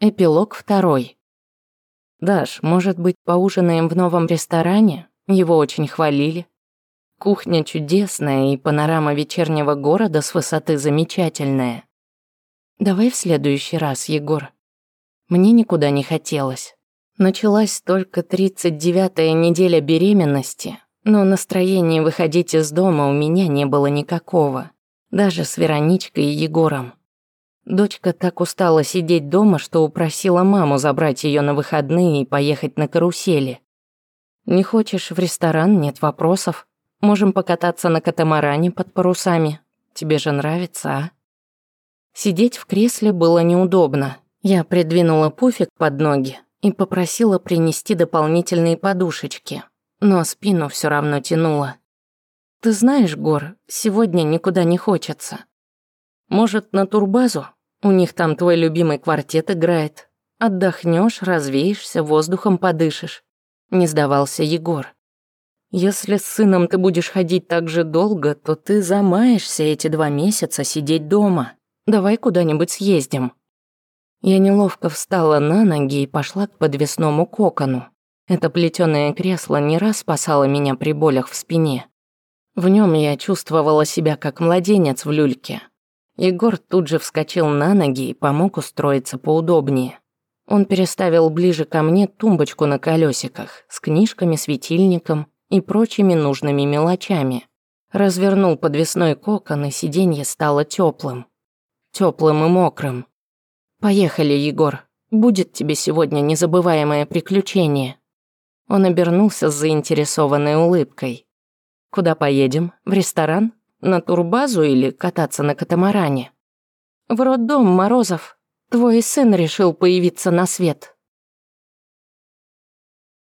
Эпилог второй. «Даш, может быть, поужинаем в новом ресторане? Его очень хвалили. Кухня чудесная, и панорама вечернего города с высоты замечательная. Давай в следующий раз, Егор. Мне никуда не хотелось. Началась только 39-я неделя беременности, но настроения выходить из дома у меня не было никакого, даже с Вероничкой и Егором. Дочка так устала сидеть дома, что упросила маму забрать ее на выходные и поехать на карусели. «Не хочешь в ресторан? Нет вопросов. Можем покататься на катамаране под парусами. Тебе же нравится, а?» Сидеть в кресле было неудобно. Я придвинула пуфик под ноги и попросила принести дополнительные подушечки, но спину все равно тянуло. «Ты знаешь, Гор, сегодня никуда не хочется. Может, на турбазу?» У них там твой любимый квартет играет. Отдохнешь, развеешься, воздухом подышишь. Не сдавался Егор. Если с сыном ты будешь ходить так же долго, то ты замаешься эти два месяца сидеть дома. Давай куда-нибудь съездим. Я неловко встала на ноги и пошла к подвесному кокону. Это плетеное кресло не раз спасало меня при болях в спине. В нем я чувствовала себя как младенец в люльке, Егор тут же вскочил на ноги и помог устроиться поудобнее. Он переставил ближе ко мне тумбочку на колесиках с книжками, светильником и прочими нужными мелочами. Развернул подвесной кокон, и сиденье стало теплым. Теплым и мокрым. «Поехали, Егор. Будет тебе сегодня незабываемое приключение». Он обернулся с заинтересованной улыбкой. «Куда поедем? В ресторан? На турбазу или кататься на катамаране? В роддом, Морозов. Твой сын решил появиться на свет.